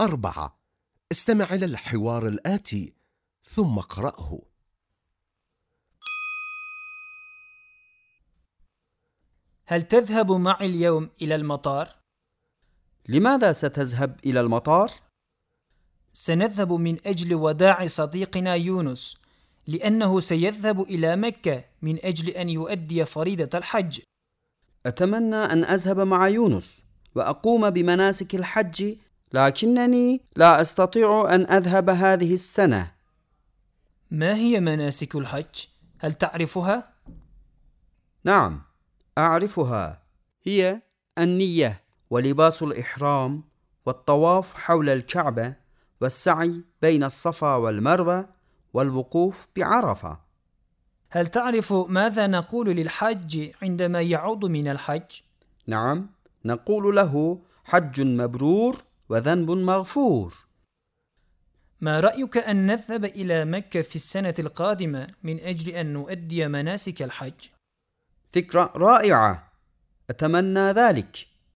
أربعة استمع إلى الحوار الآتي ثم اقرأه هل تذهب معي اليوم إلى المطار؟ لماذا ستذهب إلى المطار؟ سنذهب من أجل وداع صديقنا يونس لأنه سيذهب إلى مكة من أجل أن يؤدي فريضة الحج أتمنى أن أذهب مع يونس وأقوم بمناسك الحج لكنني لا أستطيع أن أذهب هذه السنة ما هي مناسك الحج؟ هل تعرفها؟ نعم أعرفها هي النية ولباس الإحرام والطواف حول الكعبة والسعي بين الصفا والمروة والوقوف بعرفة هل تعرف ماذا نقول للحاج عندما يعود من الحج؟ نعم نقول له حج مبرور وذنب مغفور. ما رأيك أن نذهب إلى مكة في السنة القادمة من أجل أن نؤدي مناسك الحج؟ فكرة رائعة. أتمنى ذلك.